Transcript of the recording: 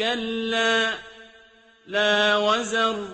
كَلَّا لَا وَزَرَ